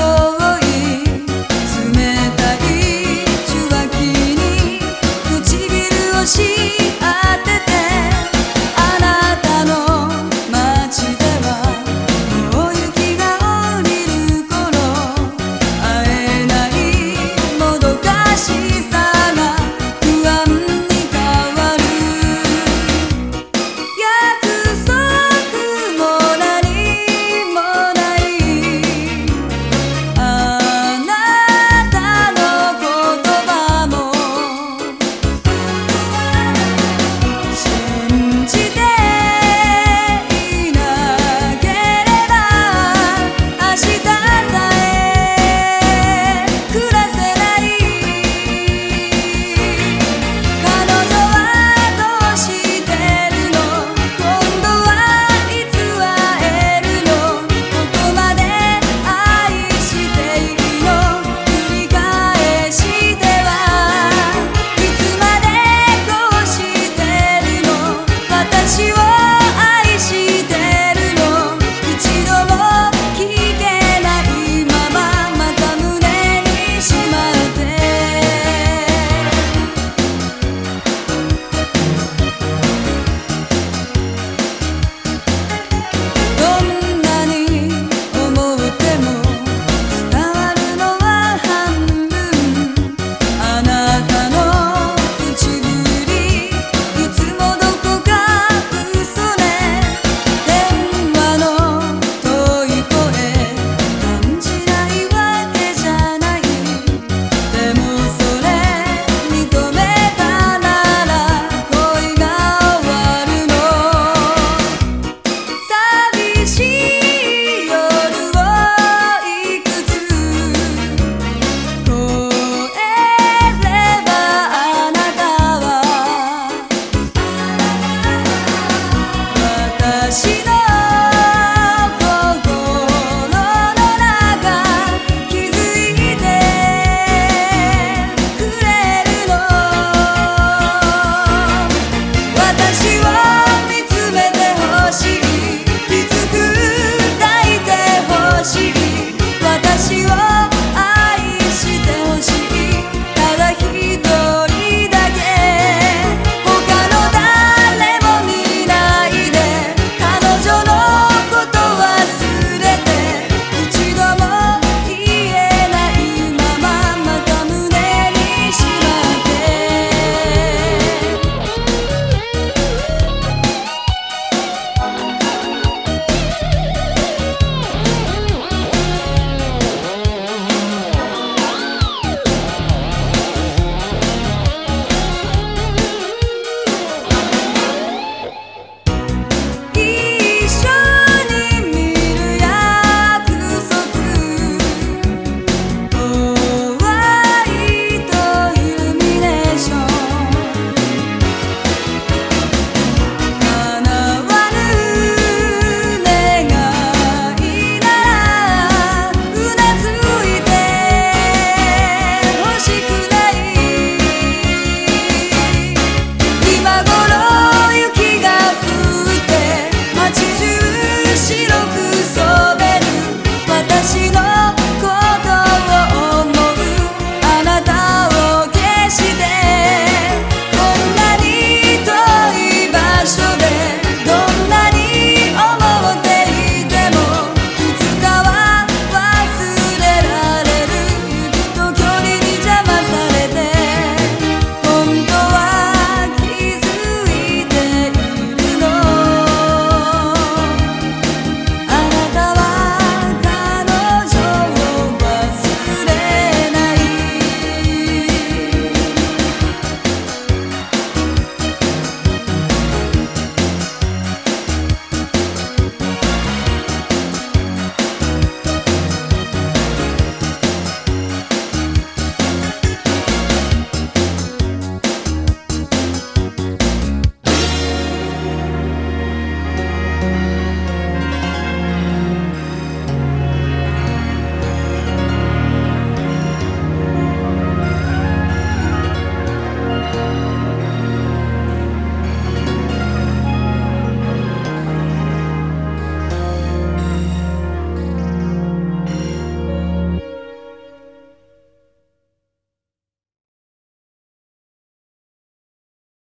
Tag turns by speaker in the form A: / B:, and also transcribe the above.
A: todo.